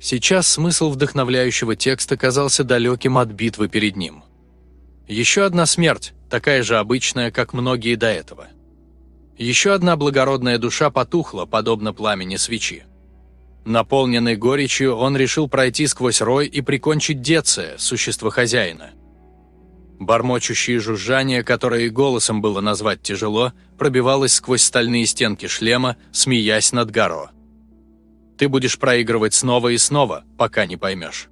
Сейчас смысл вдохновляющего текста казался далеким от битвы перед ним. Еще одна смерть, такая же обычная, как многие до этого. Еще одна благородная душа потухла, подобно пламени свечи. Наполненный горечью, он решил пройти сквозь рой и прикончить Деция, существо хозяина. Бормочущее жужжание, которое и голосом было назвать тяжело, пробивалось сквозь стальные стенки шлема, смеясь над Гаро. «Ты будешь проигрывать снова и снова, пока не поймешь».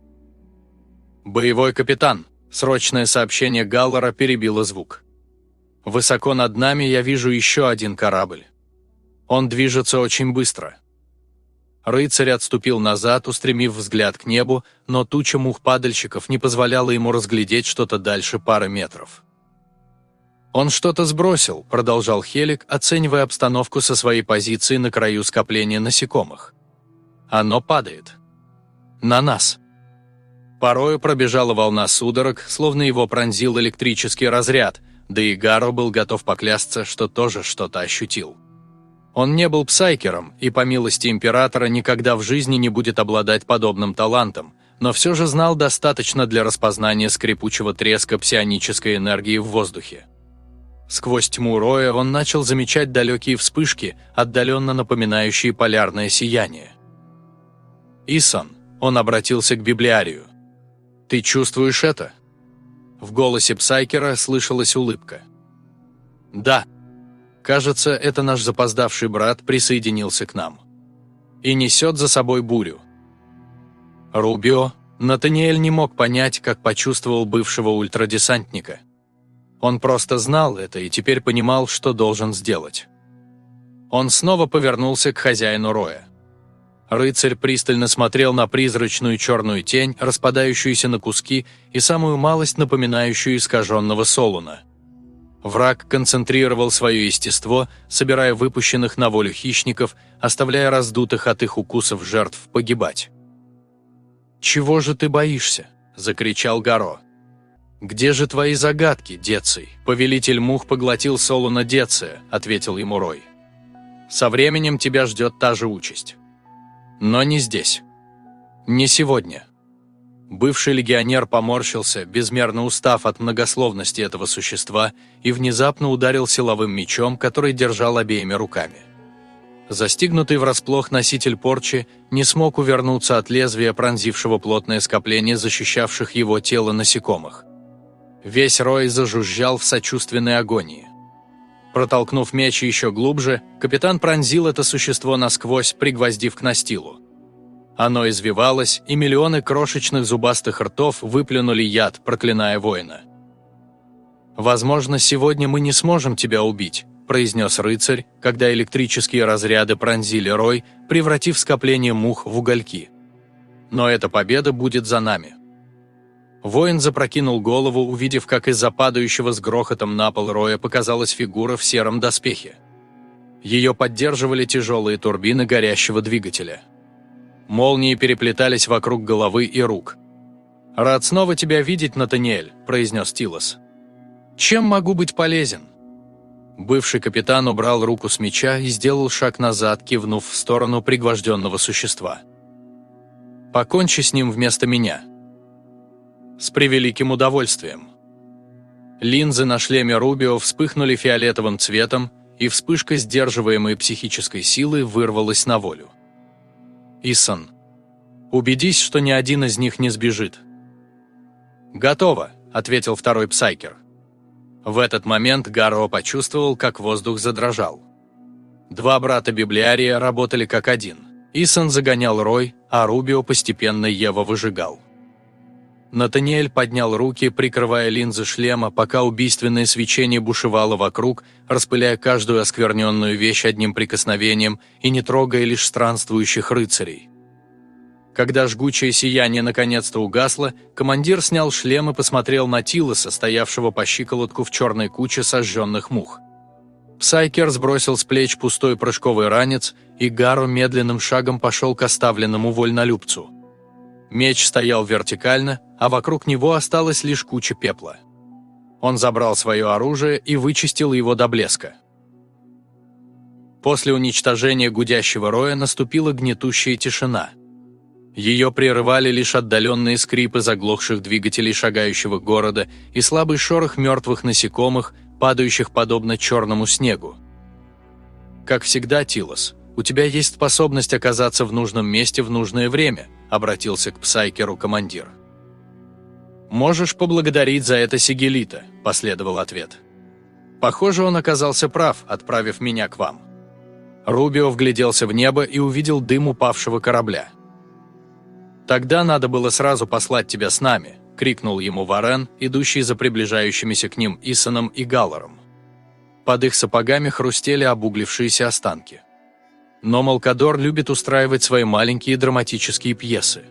«Боевой капитан», Срочное сообщение Галлора перебило звук. Высоко над нами я вижу еще один корабль. Он движется очень быстро. Рыцарь отступил назад, устремив взгляд к небу, но туча мух-падальщиков не позволяла ему разглядеть что-то дальше пары метров. «Он что-то сбросил», – продолжал Хелик, оценивая обстановку со своей позиции на краю скопления насекомых. «Оно падает. На нас». Порою пробежала волна судорог, словно его пронзил электрический разряд, да и Гаро был готов поклясться, что тоже что-то ощутил. Он не был псайкером и, по милости императора, никогда в жизни не будет обладать подобным талантом, но все же знал достаточно для распознания скрипучего треска псионической энергии в воздухе. Сквозь тьму роя он начал замечать далекие вспышки, отдаленно напоминающие полярное сияние. «Исон», – он обратился к библиарию, «Ты чувствуешь это?» В голосе Псайкера слышалась улыбка. «Да. Кажется, это наш запоздавший брат присоединился к нам. И несет за собой бурю». Рубио, Натаниэль не мог понять, как почувствовал бывшего ультрадесантника. Он просто знал это и теперь понимал, что должен сделать. Он снова повернулся к хозяину Роя. Рыцарь пристально смотрел на призрачную черную тень, распадающуюся на куски и самую малость напоминающую искаженного Солуна. Враг концентрировал свое естество, собирая выпущенных на волю хищников, оставляя раздутых от их укусов жертв погибать. «Чего же ты боишься?» – закричал Гаро. «Где же твои загадки, Деций?» «Повелитель мух поглотил Солуна Деция», – ответил ему Рой. «Со временем тебя ждет та же участь». Но не здесь. Не сегодня. Бывший легионер поморщился, безмерно устав от многословности этого существа, и внезапно ударил силовым мечом, который держал обеими руками. Застигнутый врасплох носитель порчи не смог увернуться от лезвия, пронзившего плотное скопление защищавших его тело насекомых. Весь рой зажужжал в сочувственной агонии. Протолкнув меч еще глубже, капитан пронзил это существо насквозь, пригвоздив к настилу. Оно извивалось, и миллионы крошечных зубастых ртов выплюнули яд, проклиная воина. «Возможно, сегодня мы не сможем тебя убить», – произнес рыцарь, когда электрические разряды пронзили рой, превратив скопление мух в угольки. «Но эта победа будет за нами». Воин запрокинул голову, увидев, как из-за падающего с грохотом на пол роя показалась фигура в сером доспехе. Ее поддерживали тяжелые турбины горящего двигателя. Молнии переплетались вокруг головы и рук. «Рад снова тебя видеть, Натаниэль», – произнес Тилос. «Чем могу быть полезен?» Бывший капитан убрал руку с меча и сделал шаг назад, кивнув в сторону пригвожденного существа. «Покончи с ним вместо меня», с превеликим удовольствием. Линзы на шлеме Рубио вспыхнули фиолетовым цветом, и вспышка сдерживаемой психической силы вырвалась на волю. Исон. Убедись, что ни один из них не сбежит. «Готово», — ответил второй псайкер. В этот момент Гаро почувствовал, как воздух задрожал. Два брата-библиария работали как один. Исон загонял Рой, а Рубио постепенно Ева выжигал. Натаниэль поднял руки, прикрывая линзы шлема, пока убийственное свечение бушевало вокруг, распыляя каждую оскверненную вещь одним прикосновением и не трогая лишь странствующих рыцарей. Когда жгучее сияние наконец-то угасло, командир снял шлем и посмотрел на Тилоса, стоявшего по щиколотку в черной куче сожженных мух. Псайкер сбросил с плеч пустой прыжковый ранец, и Гару медленным шагом пошел к оставленному вольнолюбцу. Меч стоял вертикально, а вокруг него осталась лишь куча пепла. Он забрал свое оружие и вычистил его до блеска. После уничтожения гудящего роя наступила гнетущая тишина. Ее прерывали лишь отдаленные скрипы заглохших двигателей шагающего города и слабый шорох мертвых насекомых, падающих подобно черному снегу. «Как всегда, Тилос, у тебя есть способность оказаться в нужном месте в нужное время», обратился к Псайкеру командир. «Можешь поблагодарить за это Сигелита», – последовал ответ. «Похоже, он оказался прав, отправив меня к вам». Рубио вгляделся в небо и увидел дым упавшего корабля. «Тогда надо было сразу послать тебя с нами», – крикнул ему Варен, идущий за приближающимися к ним Исоном и Галлором. Под их сапогами хрустели обуглившиеся останки. Но Малкадор любит устраивать свои маленькие драматические пьесы.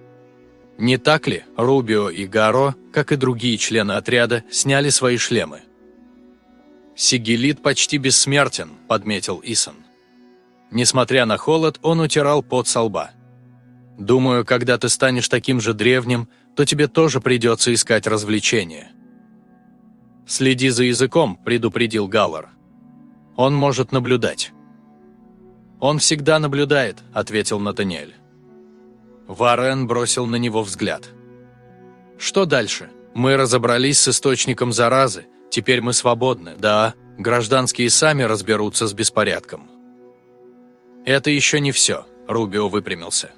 Не так ли, Рубио и Гаро, как и другие члены отряда, сняли свои шлемы? «Сигелит почти бессмертен», – подметил Исон. Несмотря на холод, он утирал пот со лба. Думаю, когда ты станешь таким же древним, то тебе тоже придется искать развлечения. «Следи за языком», – предупредил Галлар. «Он может наблюдать». «Он всегда наблюдает», – ответил Натаниэль. Варен бросил на него взгляд. «Что дальше? Мы разобрались с источником заразы, теперь мы свободны, да, гражданские сами разберутся с беспорядком». «Это еще не все», – Рубио выпрямился.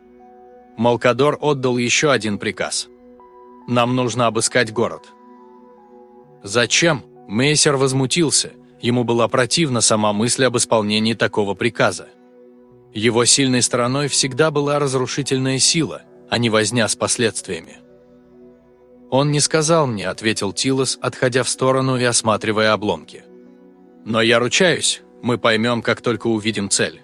Малкадор отдал еще один приказ. «Нам нужно обыскать город». «Зачем?» Мейсер возмутился. Ему была противна сама мысль об исполнении такого приказа. Его сильной стороной всегда была разрушительная сила, а не возня с последствиями. «Он не сказал мне», — ответил Тилос, отходя в сторону и осматривая обломки. «Но я ручаюсь, мы поймем, как только увидим цель».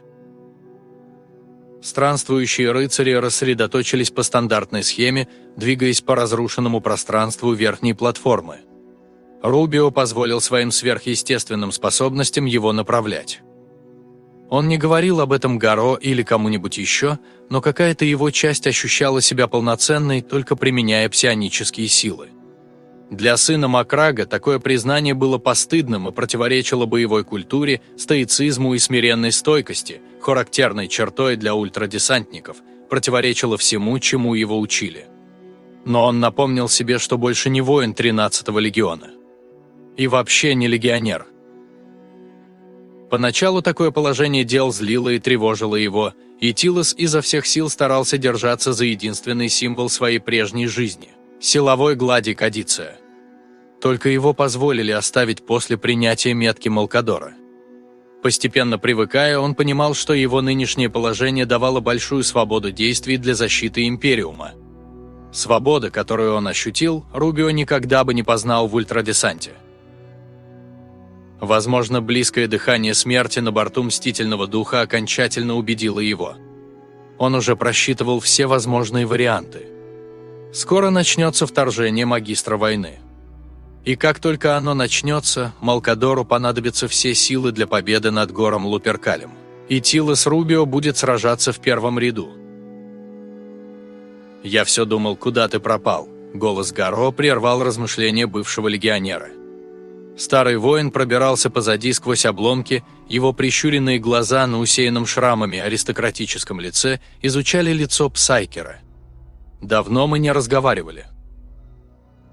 Странствующие рыцари рассредоточились по стандартной схеме, двигаясь по разрушенному пространству верхней платформы. Рубио позволил своим сверхъестественным способностям его направлять. Он не говорил об этом Гаро или кому-нибудь еще, но какая-то его часть ощущала себя полноценной, только применяя псионические силы. Для сына Макрага такое признание было постыдным и противоречило боевой культуре, стоицизму и смиренной стойкости, характерной чертой для ультрадесантников, противоречило всему, чему его учили. Но он напомнил себе, что больше не воин 13-го легиона. И вообще не легионер. Поначалу такое положение дел злило и тревожило его, и Тилос изо всех сил старался держаться за единственный символ своей прежней жизни – силовой глади Кадиция. Только его позволили оставить после принятия метки Малкадора. Постепенно привыкая, он понимал, что его нынешнее положение давало большую свободу действий для защиты Империума. Свобода, которую он ощутил, Рубио никогда бы не познал в ультрадесанте. Возможно, близкое дыхание смерти на борту Мстительного Духа окончательно убедило его. Он уже просчитывал все возможные варианты. Скоро начнется вторжение магистра войны. И как только оно начнется, Малкадору понадобятся все силы для победы над гором Луперкалем. И Тилос Рубио будет сражаться в первом ряду. «Я все думал, куда ты пропал», — голос Гаро прервал размышления бывшего легионера. Старый воин пробирался позади сквозь обломки, его прищуренные глаза на усеянном шрамами аристократическом лице изучали лицо Псайкера. «Давно мы не разговаривали».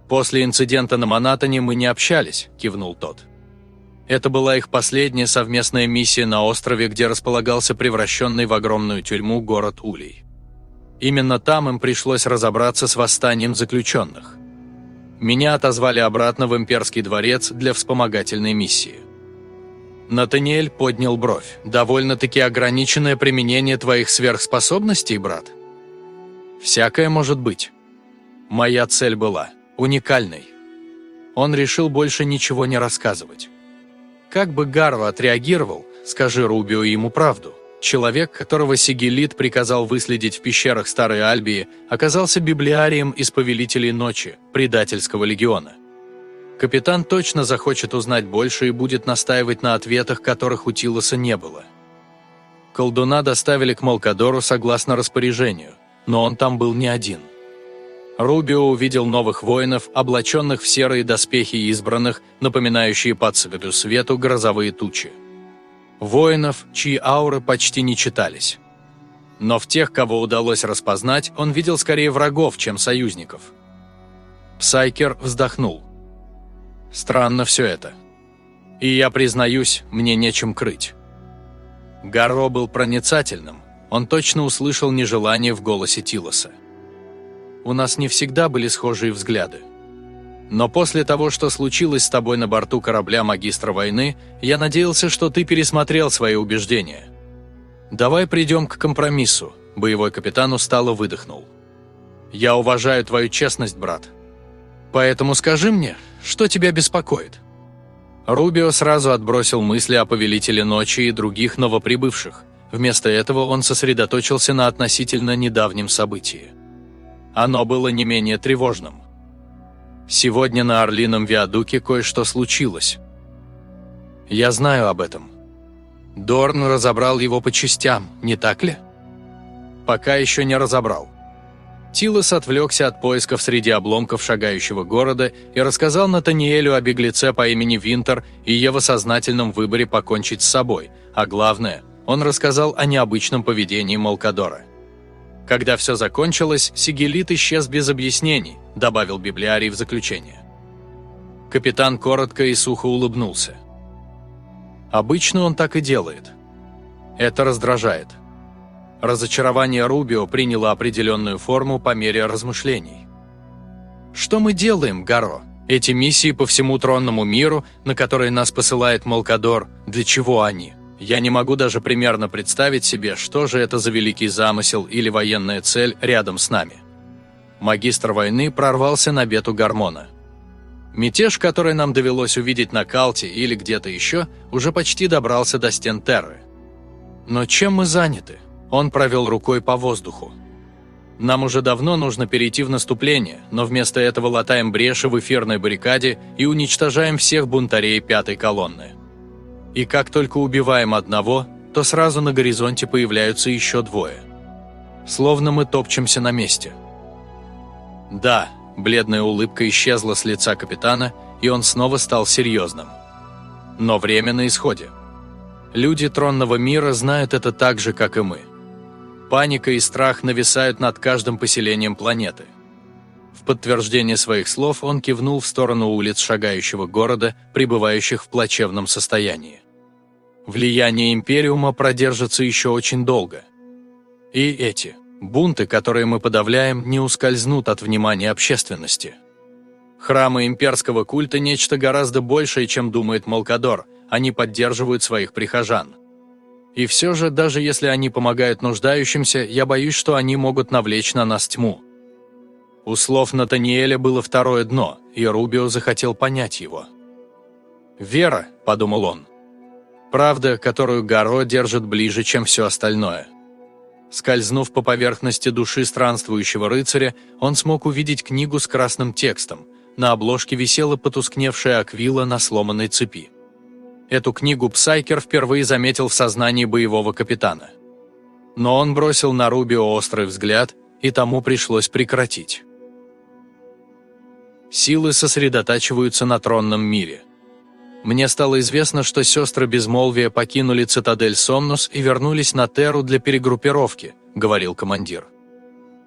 «После инцидента на Манатоне мы не общались», – кивнул тот. Это была их последняя совместная миссия на острове, где располагался превращенный в огромную тюрьму город Улей. Именно там им пришлось разобраться с восстанием заключенных. Меня отозвали обратно в имперский дворец для вспомогательной миссии. Натаниэль поднял бровь. «Довольно-таки ограниченное применение твоих сверхспособностей, брат?» «Всякое может быть. Моя цель была – уникальной. Он решил больше ничего не рассказывать. Как бы Гарва отреагировал, скажи Рубио ему правду. Человек, которого Сигелит приказал выследить в пещерах Старой Альбии, оказался библиарием из Повелителей Ночи, предательского легиона. Капитан точно захочет узнать больше и будет настаивать на ответах, которых у Тилоса не было. Колдуна доставили к Малкадору согласно распоряжению, но он там был не один – Рубио увидел новых воинов, облаченных в серые доспехи избранных, напоминающие по цвету свету грозовые тучи. Воинов, чьи ауры почти не читались. Но в тех, кого удалось распознать, он видел скорее врагов, чем союзников. Псайкер вздохнул. Странно все это. И я признаюсь, мне нечем крыть. Гарро был проницательным, он точно услышал нежелание в голосе Тилоса. У нас не всегда были схожие взгляды. Но после того, что случилось с тобой на борту корабля магистра войны, я надеялся, что ты пересмотрел свои убеждения. Давай придем к компромиссу, боевой капитан устало выдохнул. Я уважаю твою честность, брат. Поэтому скажи мне, что тебя беспокоит? Рубио сразу отбросил мысли о повелителе ночи и других новоприбывших. Вместо этого он сосредоточился на относительно недавнем событии. Оно было не менее тревожным. Сегодня на Орлином Виадуке кое-что случилось. Я знаю об этом. Дорн разобрал его по частям, не так ли? Пока еще не разобрал. Тилос отвлекся от поисков среди обломков шагающего города и рассказал Натаниэлю о беглеце по имени Винтер и его сознательном выборе покончить с собой, а главное, он рассказал о необычном поведении Малкадора. Когда все закончилось, Сигелит исчез без объяснений, добавил библиарий в заключение. Капитан коротко и сухо улыбнулся. Обычно он так и делает. Это раздражает. Разочарование Рубио приняло определенную форму по мере размышлений. «Что мы делаем, Гаро? Эти миссии по всему тронному миру, на которые нас посылает Малкадор, для чего они? Я не могу даже примерно представить себе, что же это за великий замысел или военная цель рядом с нами. Магистр войны прорвался на бету гормона. Мятеж, который нам довелось увидеть на Калте или где-то еще, уже почти добрался до стен Терры. Но чем мы заняты? Он провел рукой по воздуху. Нам уже давно нужно перейти в наступление, но вместо этого латаем бреши в эфирной баррикаде и уничтожаем всех бунтарей пятой колонны. И как только убиваем одного, то сразу на горизонте появляются еще двое. Словно мы топчемся на месте. Да, бледная улыбка исчезла с лица капитана, и он снова стал серьезным. Но время на исходе. Люди тронного мира знают это так же, как и мы. Паника и страх нависают над каждым поселением планеты. В подтверждение своих слов он кивнул в сторону улиц шагающего города, пребывающих в плачевном состоянии. Влияние Империума продержится еще очень долго. И эти бунты, которые мы подавляем, не ускользнут от внимания общественности. Храмы имперского культа – нечто гораздо большее, чем думает Малкадор, они поддерживают своих прихожан. И все же, даже если они помогают нуждающимся, я боюсь, что они могут навлечь на нас тьму. У слов Натаниэля было второе дно, и Рубио захотел понять его. «Вера», – подумал он, Правда, которую Гаро держит ближе, чем все остальное. Скользнув по поверхности души странствующего рыцаря, он смог увидеть книгу с красным текстом. На обложке висела потускневшая аквила на сломанной цепи. Эту книгу Псайкер впервые заметил в сознании боевого капитана. Но он бросил на Рубио острый взгляд, и тому пришлось прекратить. Силы сосредотачиваются на тронном мире. Мне стало известно, что сестры Безмолвия покинули цитадель Сомнус и вернулись на Терру для перегруппировки, говорил командир.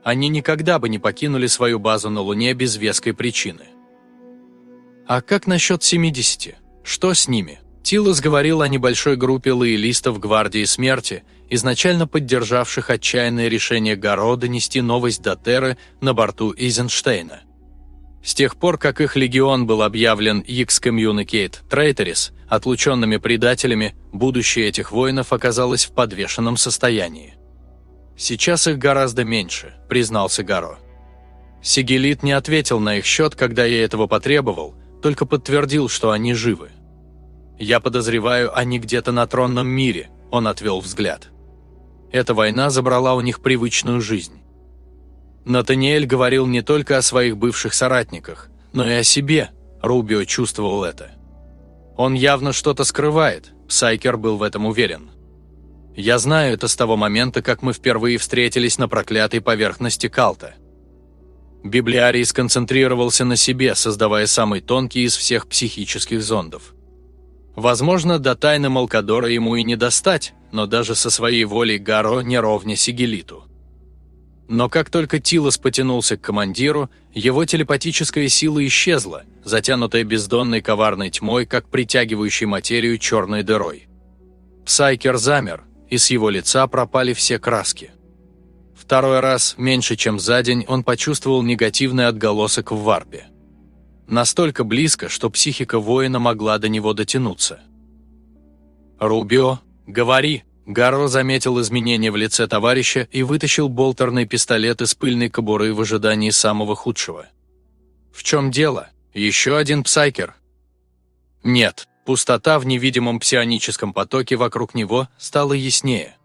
Они никогда бы не покинули свою базу на Луне без веской причины. А как насчет 70? Что с ними? Тилос говорил о небольшой группе лоялистов Гвардии Смерти, изначально поддержавших отчаянное решение Гаро донести новость до Терры на борту Эйзенштейна. С тех пор, как их легион был объявлен X-Communicate Traitors, отлученными предателями, будущее этих воинов оказалось в подвешенном состоянии. «Сейчас их гораздо меньше», – признался Гаро. Сигелит не ответил на их счет, когда я этого потребовал, только подтвердил, что они живы. «Я подозреваю, они где-то на тронном мире», – он отвел взгляд. Эта война забрала у них привычную жизнь. Натаниэль говорил не только о своих бывших соратниках, но и о себе, Рубио чувствовал это. Он явно что-то скрывает, Сайкер был в этом уверен. Я знаю это с того момента, как мы впервые встретились на проклятой поверхности Калта. Библиарий сконцентрировался на себе, создавая самый тонкий из всех психических зондов. Возможно, до тайны Малкадора ему и не достать, но даже со своей волей Гаро не ровня Сигелиту. Но как только Тилос потянулся к командиру, его телепатическая сила исчезла, затянутая бездонной коварной тьмой, как притягивающей материю черной дырой. Псайкер замер, и с его лица пропали все краски. Второй раз, меньше чем за день, он почувствовал негативный отголосок в варпе. Настолько близко, что психика воина могла до него дотянуться. «Рубио, говори!» Гарро заметил изменения в лице товарища и вытащил болтерный пистолет из пыльной кобуры в ожидании самого худшего. «В чем дело? Еще один псайкер?» «Нет, пустота в невидимом псионическом потоке вокруг него стала яснее.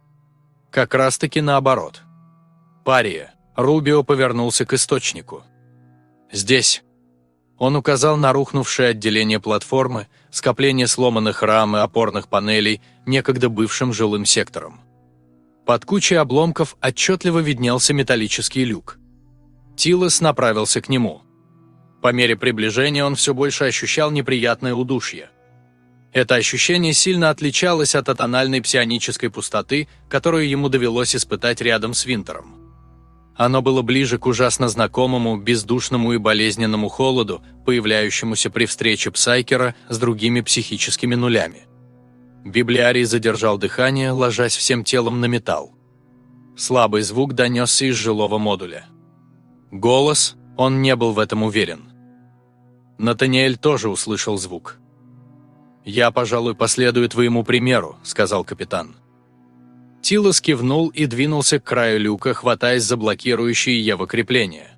Как раз-таки наоборот. Пария. Рубио повернулся к источнику. «Здесь». Он указал на рухнувшее отделение платформы, скопление сломанных рам и опорных панелей, некогда бывшим жилым сектором. Под кучей обломков отчетливо виднелся металлический люк. Тилос направился к нему. По мере приближения он все больше ощущал неприятное удушье. Это ощущение сильно отличалось от атональной псионической пустоты, которую ему довелось испытать рядом с Винтером. Оно было ближе к ужасно знакомому, бездушному и болезненному холоду, появляющемуся при встрече Псайкера с другими психическими нулями. Библиарий задержал дыхание, ложась всем телом на металл. Слабый звук донесся из жилого модуля. Голос, он не был в этом уверен. Натаниэль тоже услышал звук. «Я, пожалуй, последую твоему примеру», — сказал капитан. Тилос кивнул и двинулся к краю люка, хватаясь за блокирующие его крепления.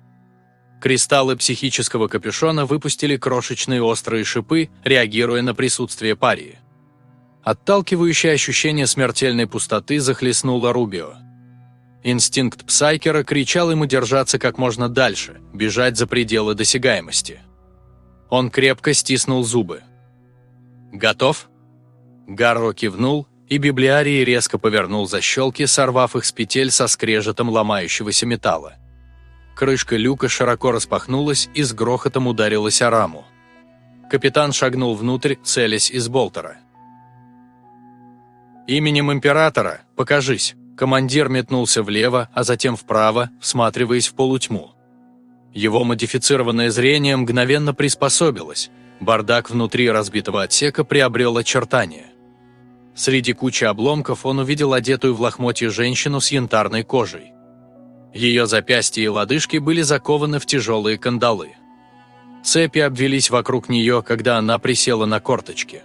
Кристаллы психического капюшона выпустили крошечные острые шипы, реагируя на присутствие парии. Отталкивающее ощущение смертельной пустоты захлестнуло Рубио. Инстинкт Псайкера кричал ему держаться как можно дальше, бежать за пределы досягаемости. Он крепко стиснул зубы. «Готов?» Гарро кивнул, и библиарий резко повернул защелки, сорвав их с петель со скрежетом ломающегося металла. Крышка люка широко распахнулась и с грохотом ударилась о раму. Капитан шагнул внутрь, целясь из болтера. «Именем Императора, покажись!» Командир метнулся влево, а затем вправо, всматриваясь в полутьму. Его модифицированное зрение мгновенно приспособилось. Бардак внутри разбитого отсека приобрел очертания – Среди кучи обломков он увидел одетую в лохмотье женщину с янтарной кожей. Ее запястья и лодыжки были закованы в тяжелые кандалы. Цепи обвелись вокруг нее, когда она присела на корточки.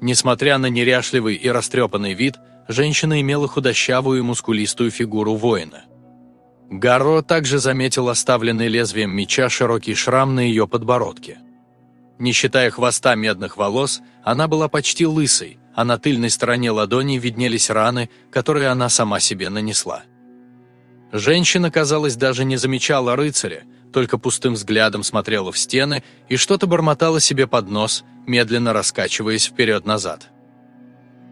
Несмотря на неряшливый и растрепанный вид, женщина имела худощавую и мускулистую фигуру воина. Гарро также заметил оставленный лезвием меча широкий шрам на ее подбородке. Не считая хвоста медных волос, она была почти лысой, а на тыльной стороне ладони виднелись раны, которые она сама себе нанесла. Женщина, казалось, даже не замечала рыцаря, только пустым взглядом смотрела в стены и что-то бормотала себе под нос, медленно раскачиваясь вперед-назад.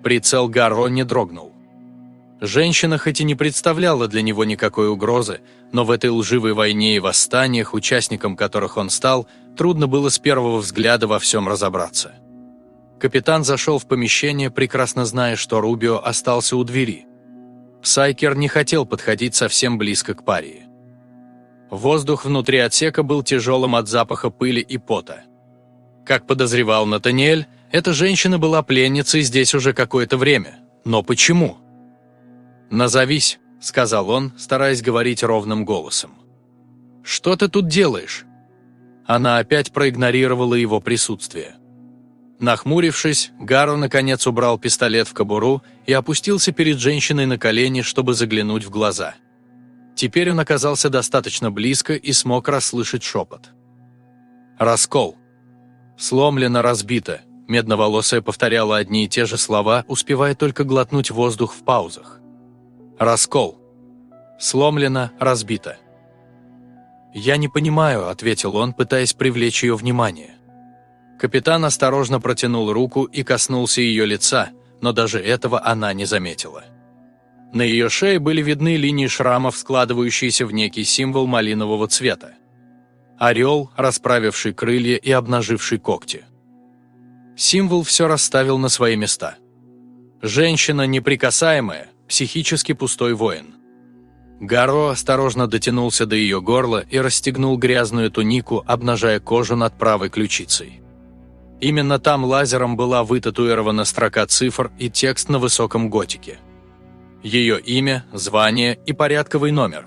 Прицел Гарро не дрогнул. Женщина хоть и не представляла для него никакой угрозы, но в этой лживой войне и восстаниях, участником которых он стал, трудно было с первого взгляда во всем разобраться. Капитан зашел в помещение, прекрасно зная, что Рубио остался у двери. Сайкер не хотел подходить совсем близко к парии. Воздух внутри отсека был тяжелым от запаха пыли и пота. Как подозревал Натаниэль, эта женщина была пленницей здесь уже какое-то время. Но почему? «Назовись», — сказал он, стараясь говорить ровным голосом. «Что ты тут делаешь?» Она опять проигнорировала его присутствие. Нахмурившись, Гаро наконец убрал пистолет в кобуру и опустился перед женщиной на колени, чтобы заглянуть в глаза. Теперь он оказался достаточно близко и смог расслышать шепот. «Раскол. Сломлено, разбито», – медноволосая повторяла одни и те же слова, успевая только глотнуть воздух в паузах. «Раскол. Сломлено, разбито». «Я не понимаю», – ответил он, пытаясь привлечь ее внимание. Капитан осторожно протянул руку и коснулся ее лица, но даже этого она не заметила. На ее шее были видны линии шрамов, складывающиеся в некий символ малинового цвета. Орел, расправивший крылья и обнаживший когти. Символ все расставил на свои места. Женщина неприкасаемая, психически пустой воин. Гаро осторожно дотянулся до ее горла и расстегнул грязную тунику, обнажая кожу над правой ключицей. Именно там лазером была вытатуирована строка цифр и текст на высоком готике. Ее имя, звание и порядковый номер.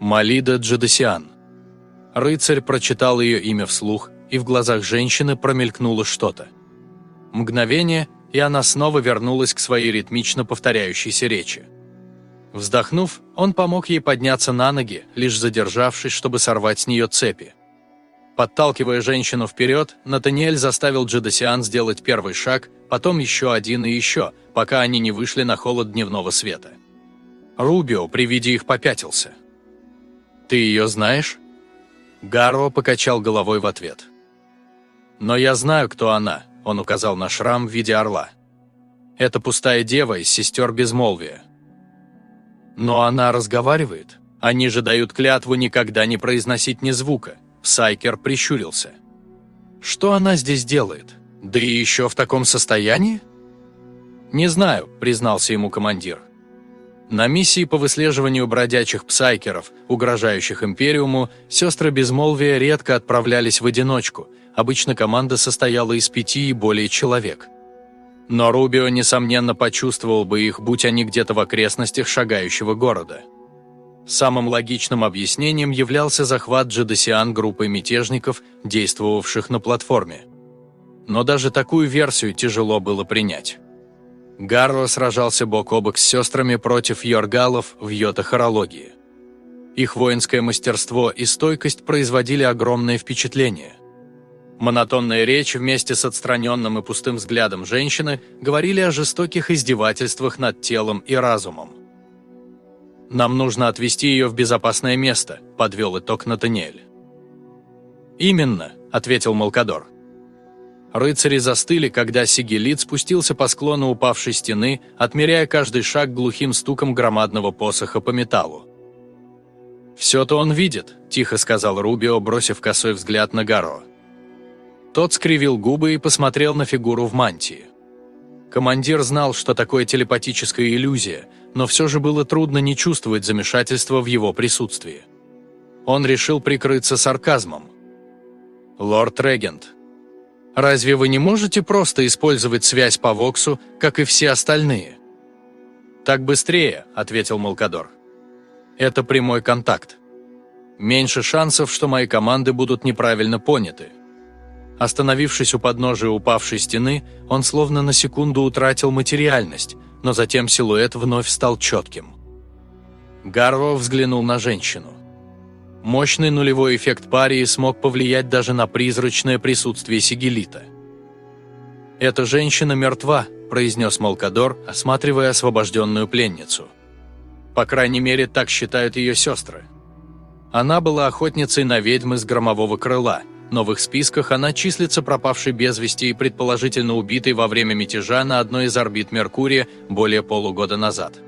Малида Джедесиан. Рыцарь прочитал ее имя вслух, и в глазах женщины промелькнуло что-то. Мгновение, и она снова вернулась к своей ритмично повторяющейся речи. Вздохнув, он помог ей подняться на ноги, лишь задержавшись, чтобы сорвать с нее цепи. Подталкивая женщину вперед, Натаниэль заставил Джедосиан сделать первый шаг, потом еще один и еще, пока они не вышли на холод дневного света. Рубио при виде их попятился. «Ты ее знаешь?» Гаро покачал головой в ответ. «Но я знаю, кто она», — он указал на шрам в виде орла. «Это пустая дева из сестер Безмолвия». «Но она разговаривает. Они же дают клятву никогда не произносить ни звука. Сайкер прищурился. «Что она здесь делает? Да и еще в таком состоянии?» «Не знаю», – признался ему командир. На миссии по выслеживанию бродячих псайкеров, угрожающих Империуму, сестры Безмолвия редко отправлялись в одиночку, обычно команда состояла из пяти и более человек. Но Рубио, несомненно, почувствовал бы их, будь они где-то в окрестностях шагающего города. Самым логичным объяснением являлся захват Джедосиан группой мятежников, действовавших на платформе. Но даже такую версию тяжело было принять. Гарро сражался бок о бок с сестрами против йоргалов в йота-хорологии. Их воинское мастерство и стойкость производили огромное впечатление. Монотонная речь вместе с отстраненным и пустым взглядом женщины говорили о жестоких издевательствах над телом и разумом. Нам нужно отвезти ее в безопасное место», – подвел итог Натаниэль. «Именно», – ответил Малкадор. Рыцари застыли, когда Сигелит спустился по склону упавшей стены, отмеряя каждый шаг глухим стуком громадного посоха по металлу. «Все-то он видит», – тихо сказал Рубио, бросив косой взгляд на Гаро. Тот скривил губы и посмотрел на фигуру в мантии. Командир знал, что такое телепатическая иллюзия, но все же было трудно не чувствовать замешательства в его присутствии. Он решил прикрыться сарказмом. «Лорд Регент, разве вы не можете просто использовать связь по Воксу, как и все остальные?» «Так быстрее», — ответил Малкадор. «Это прямой контакт. Меньше шансов, что мои команды будут неправильно поняты». Остановившись у подножия упавшей стены, он словно на секунду утратил материальность, но затем силуэт вновь стал четким. Гарро взглянул на женщину. Мощный нулевой эффект парии смог повлиять даже на призрачное присутствие Сигелита. «Эта женщина мертва», – произнес Малкадор, осматривая освобожденную пленницу. «По крайней мере, так считают ее сестры. Она была охотницей на ведьм из громового крыла – но в их списках она числится пропавшей без вести и предположительно убитой во время мятежа на одной из орбит Меркурия более полугода назад.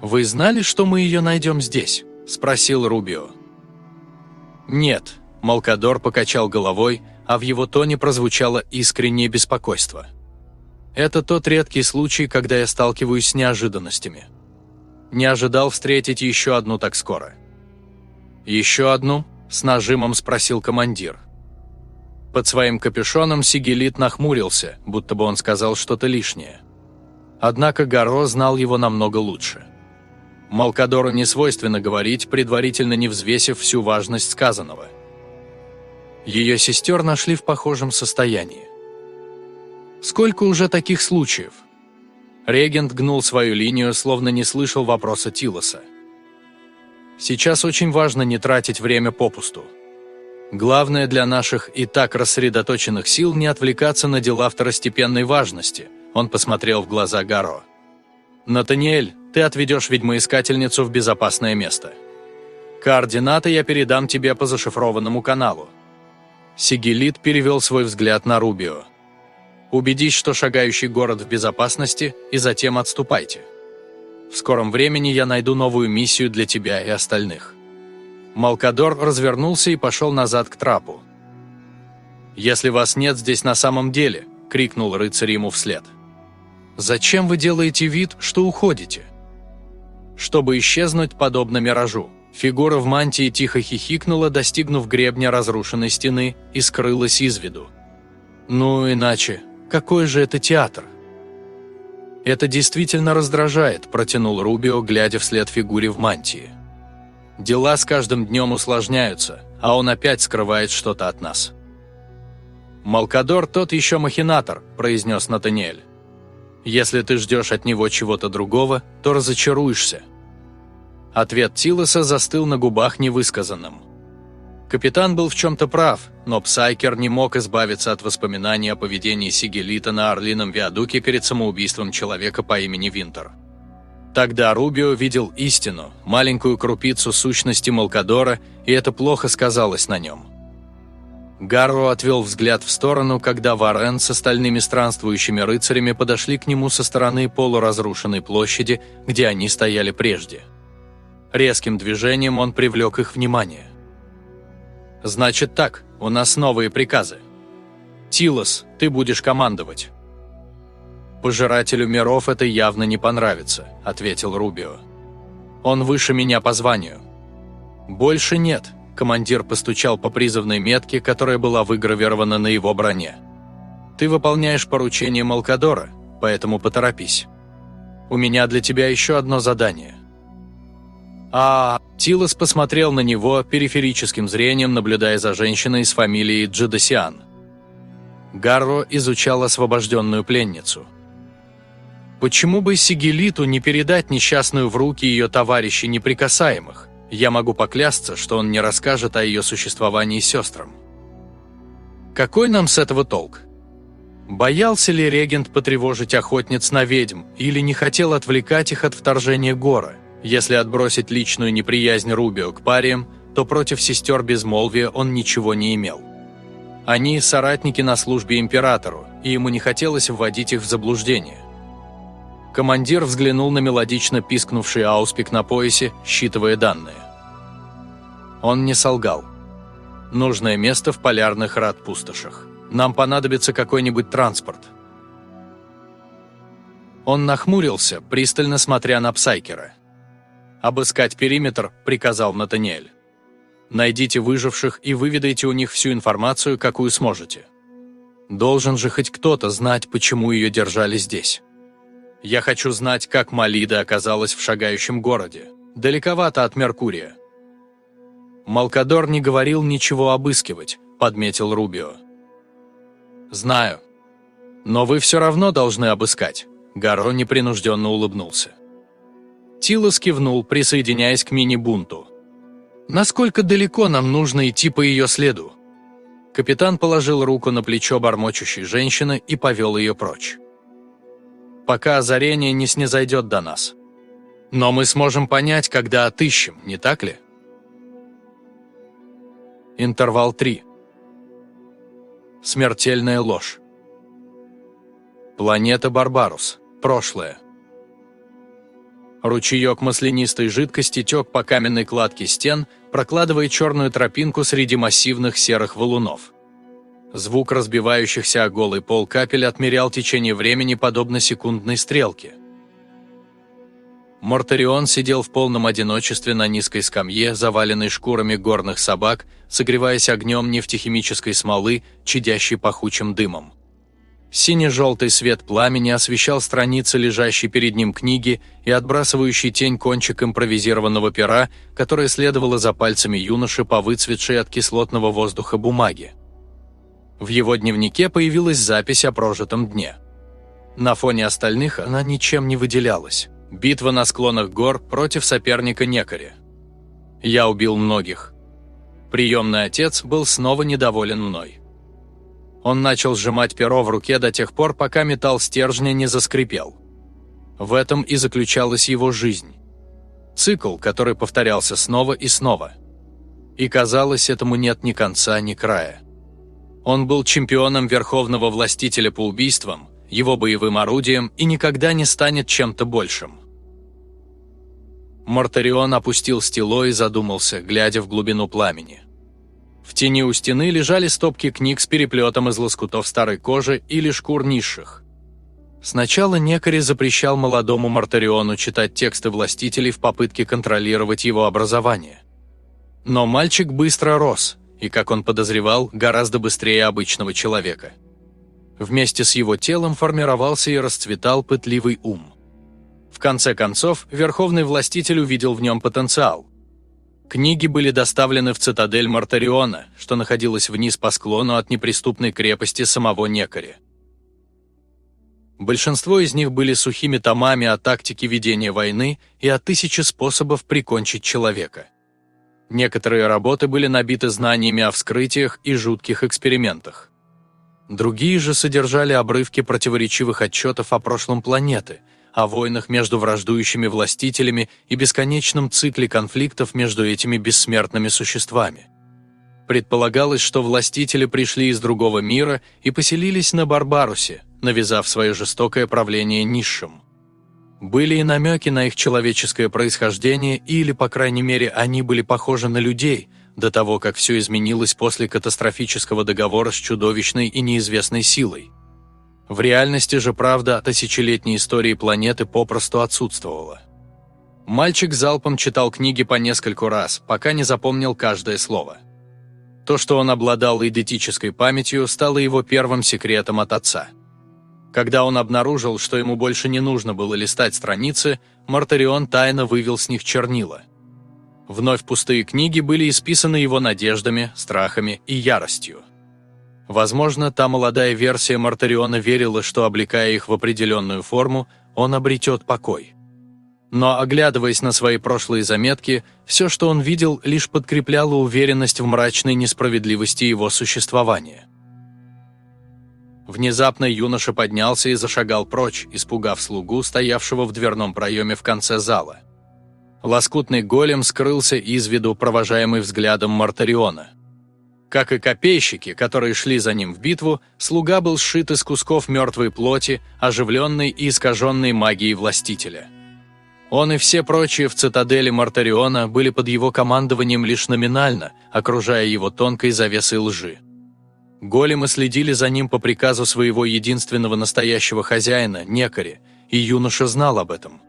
«Вы знали, что мы ее найдем здесь?» – спросил Рубио. «Нет», – Малкадор покачал головой, а в его тоне прозвучало искреннее беспокойство. «Это тот редкий случай, когда я сталкиваюсь с неожиданностями. Не ожидал встретить еще одну так скоро». «Еще одну?» С нажимом спросил командир. Под своим капюшоном Сигелит нахмурился, будто бы он сказал что-то лишнее. Однако Гаро знал его намного лучше. Малкадору не свойственно говорить, предварительно не взвесив всю важность сказанного. Ее сестер нашли в похожем состоянии. Сколько уже таких случаев? Регент гнул свою линию, словно не слышал вопроса Тилоса. Сейчас очень важно не тратить время попусту. Главное для наших и так рассредоточенных сил не отвлекаться на дела второстепенной важности. Он посмотрел в глаза Гаро. «Натаниэль, ты отведешь ведьмоискательницу в безопасное место. Координаты я передам тебе по зашифрованному каналу». Сигелит перевел свой взгляд на Рубио. «Убедись, что шагающий город в безопасности, и затем отступайте». В скором времени я найду новую миссию для тебя и остальных». Малкадор развернулся и пошел назад к трапу. «Если вас нет здесь на самом деле!» – крикнул рыцарь ему вслед. «Зачем вы делаете вид, что уходите?» Чтобы исчезнуть подобно миражу. Фигура в мантии тихо хихикнула, достигнув гребня разрушенной стены, и скрылась из виду. «Ну, иначе, какой же это театр?» «Это действительно раздражает», – протянул Рубио, глядя вслед фигуре в мантии. «Дела с каждым днем усложняются, а он опять скрывает что-то от нас». «Малкадор тот еще махинатор», – произнес Натаниэль. «Если ты ждешь от него чего-то другого, то разочаруешься». Ответ Тилоса застыл на губах невысказанным. Капитан был в чем-то прав, но Псайкер не мог избавиться от воспоминаний о поведении Сигелита на Орлином виадуке перед самоубийством человека по имени Винтер. Тогда Рубио видел истину, маленькую крупицу сущности Малкадора, и это плохо сказалось на нем. Гарро отвел взгляд в сторону, когда Варен с остальными странствующими рыцарями подошли к нему со стороны полуразрушенной площади, где они стояли прежде – Резким движением он привлек их внимание. «Значит так, у нас новые приказы. Тилос, ты будешь командовать». «Пожирателю миров это явно не понравится», — ответил Рубио. «Он выше меня по званию». «Больше нет», — командир постучал по призывной метке, которая была выгравирована на его броне. «Ты выполняешь поручение Малкадора, поэтому поторопись. У меня для тебя еще одно задание». А Тилос посмотрел на него периферическим зрением, наблюдая за женщиной с фамилией Джедосиан. Гарро изучал освобожденную пленницу. Почему бы Сигелиту не передать несчастную в руки ее товарищей неприкасаемых? Я могу поклясться, что он не расскажет о ее существовании сестрам. Какой нам с этого толк? Боялся ли регент потревожить охотниц на ведьм или не хотел отвлекать их от вторжения Гора? Если отбросить личную неприязнь Рубио к париям, то против сестер Безмолвия он ничего не имел. Они – соратники на службе императору, и ему не хотелось вводить их в заблуждение. Командир взглянул на мелодично пискнувший ауспик на поясе, считывая данные. Он не солгал. Нужное место в полярных рад-пустошах. Нам понадобится какой-нибудь транспорт. Он нахмурился, пристально смотря на Псайкера. «Обыскать периметр», – приказал Натаниэль. «Найдите выживших и выведайте у них всю информацию, какую сможете. Должен же хоть кто-то знать, почему ее держали здесь. Я хочу знать, как Малида оказалась в шагающем городе. Далековато от Меркурия». «Малкадор не говорил ничего обыскивать», – подметил Рубио. «Знаю. Но вы все равно должны обыскать», – Гаро непринужденно улыбнулся. Тилос кивнул, присоединяясь к мини-бунту. «Насколько далеко нам нужно идти по ее следу?» Капитан положил руку на плечо бормочущей женщины и повел ее прочь. «Пока озарение не снизойдет до нас. Но мы сможем понять, когда отыщем, не так ли?» Интервал 3. Смертельная ложь. Планета Барбарус. Прошлое. Ручеек маслянистой жидкости тек по каменной кладке стен, прокладывая черную тропинку среди массивных серых валунов. Звук разбивающихся о голый пол капель отмерял течение времени подобно секундной стрелке. Мортарион сидел в полном одиночестве на низкой скамье, заваленной шкурами горных собак, согреваясь огнем нефтехимической смолы, чадящей пахучим дымом. Сине-желтый свет пламени освещал страницы лежащей перед ним книги и отбрасывающий тень кончик импровизированного пера, которое следовало за пальцами юноши по выцветшей от кислотного воздуха бумаге. В его дневнике появилась запись о прожитом дне. На фоне остальных она ничем не выделялась. Битва на склонах гор против соперника Некари. Я убил многих. Приемный отец был снова недоволен мной. Он начал сжимать перо в руке до тех пор, пока металл стержня не заскрипел. В этом и заключалась его жизнь. Цикл, который повторялся снова и снова. И казалось, этому нет ни конца, ни края. Он был чемпионом Верховного Властителя по убийствам, его боевым орудием и никогда не станет чем-то большим. Мортарион опустил стело и задумался, глядя в глубину пламени. В тени у стены лежали стопки книг с переплетом из лоскутов старой кожи или шкур низших. Сначала Некари запрещал молодому Мартариону читать тексты властителей в попытке контролировать его образование. Но мальчик быстро рос, и, как он подозревал, гораздо быстрее обычного человека. Вместе с его телом формировался и расцветал пытливый ум. В конце концов, Верховный Властитель увидел в нем потенциал. Книги были доставлены в цитадель Мартариона, что находилась вниз по склону от неприступной крепости самого Некари. Большинство из них были сухими томами о тактике ведения войны и о тысяче способов прикончить человека. Некоторые работы были набиты знаниями о вскрытиях и жутких экспериментах. Другие же содержали обрывки противоречивых отчетов о прошлом планеты, о войнах между враждующими властителями и бесконечном цикле конфликтов между этими бессмертными существами. Предполагалось, что властители пришли из другого мира и поселились на Барбарусе, навязав свое жестокое правление низшим. Были и намеки на их человеческое происхождение, или, по крайней мере, они были похожи на людей, до того, как все изменилось после катастрофического договора с чудовищной и неизвестной силой. В реальности же правда о тысячелетней истории планеты попросту отсутствовала. Мальчик залпом читал книги по нескольку раз, пока не запомнил каждое слово. То, что он обладал идентической памятью, стало его первым секретом от отца – когда он обнаружил, что ему больше не нужно было листать страницы, Мартарион тайно вывел с них чернила. Вновь пустые книги были исписаны его надеждами, страхами и яростью. Возможно, та молодая версия Мартариона верила, что, облекая их в определенную форму, он обретет покой. Но, оглядываясь на свои прошлые заметки, все, что он видел, лишь подкрепляло уверенность в мрачной несправедливости его существования – Внезапно юноша поднялся и зашагал прочь, испугав слугу, стоявшего в дверном проеме в конце зала. Лоскутный голем скрылся из виду, провожаемый взглядом Мартариона. Как и копейщики, которые шли за ним в битву, слуга был сшит из кусков мертвой плоти, оживленной и искаженной магией властителя. Он и все прочие в цитадели Мартариона были под его командованием лишь номинально, окружая его тонкой завесой лжи. Големы следили за ним по приказу своего единственного настоящего хозяина, Некари, и юноша знал об этом.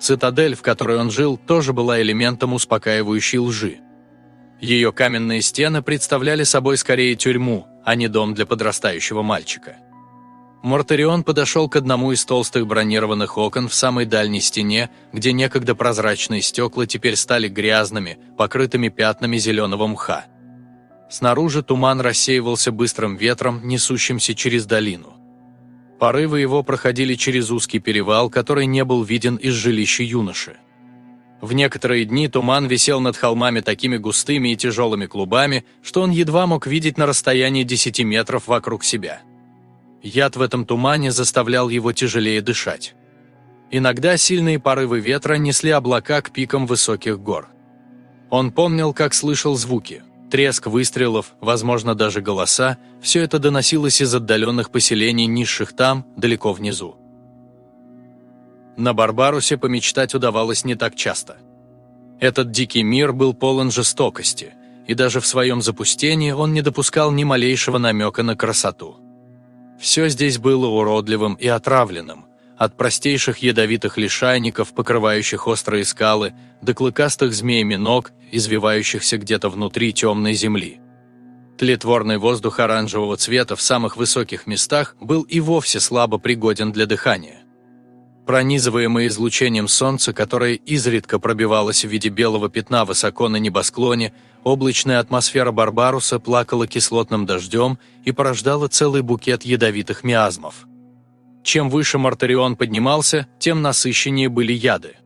Цитадель, в которой он жил, тоже была элементом успокаивающей лжи. Ее каменные стены представляли собой скорее тюрьму, а не дом для подрастающего мальчика. Мортарион подошел к одному из толстых бронированных окон в самой дальней стене, где некогда прозрачные стекла теперь стали грязными, покрытыми пятнами зеленого мха. Снаружи туман рассеивался быстрым ветром, несущимся через долину. Порывы его проходили через узкий перевал, который не был виден из жилища юноши. В некоторые дни туман висел над холмами такими густыми и тяжелыми клубами, что он едва мог видеть на расстоянии 10 метров вокруг себя. Яд в этом тумане заставлял его тяжелее дышать. Иногда сильные порывы ветра несли облака к пикам высоких гор. Он помнил, как слышал звуки – Треск выстрелов, возможно, даже голоса – все это доносилось из отдаленных поселений низших там, далеко внизу. На Барбарусе помечтать удавалось не так часто. Этот дикий мир был полон жестокости, и даже в своем запустении он не допускал ни малейшего намека на красоту. Все здесь было уродливым и отравленным, от простейших ядовитых лишайников, покрывающих острые скалы, до клыкастых змеями ног, извивающихся где-то внутри темной земли. Тлетворный воздух оранжевого цвета в самых высоких местах был и вовсе слабо пригоден для дыхания. Пронизываемый излучением солнца, которое изредка пробивалось в виде белого пятна высоко на небосклоне, облачная атмосфера Барбаруса плакала кислотным дождем и порождала целый букет ядовитых миазмов. Чем выше Мартарион поднимался, тем насыщеннее были яды.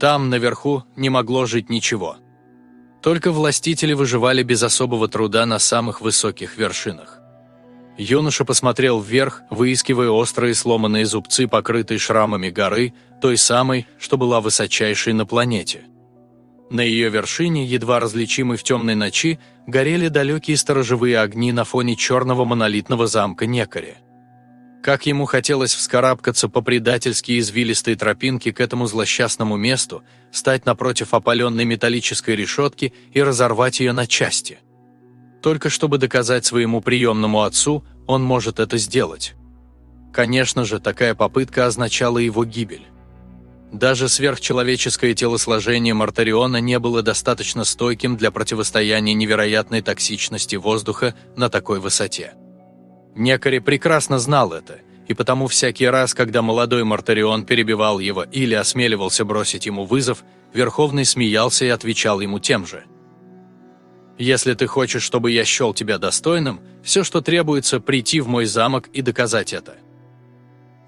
Там, наверху, не могло жить ничего. Только властители выживали без особого труда на самых высоких вершинах. Юноша посмотрел вверх, выискивая острые сломанные зубцы, покрытые шрамами горы, той самой, что была высочайшей на планете. На ее вершине, едва различимой в темной ночи, горели далекие сторожевые огни на фоне черного монолитного замка Некаря. Как ему хотелось вскарабкаться по предательски извилистой тропинке к этому злосчастному месту, стать напротив опаленной металлической решетки и разорвать ее на части. Только чтобы доказать своему приемному отцу, он может это сделать. Конечно же, такая попытка означала его гибель. Даже сверхчеловеческое телосложение Мартариона не было достаточно стойким для противостояния невероятной токсичности воздуха на такой высоте. Некари прекрасно знал это, и потому всякий раз, когда молодой Мартарион перебивал его или осмеливался бросить ему вызов, Верховный смеялся и отвечал ему тем же. «Если ты хочешь, чтобы я счел тебя достойным, все, что требуется, прийти в мой замок и доказать это».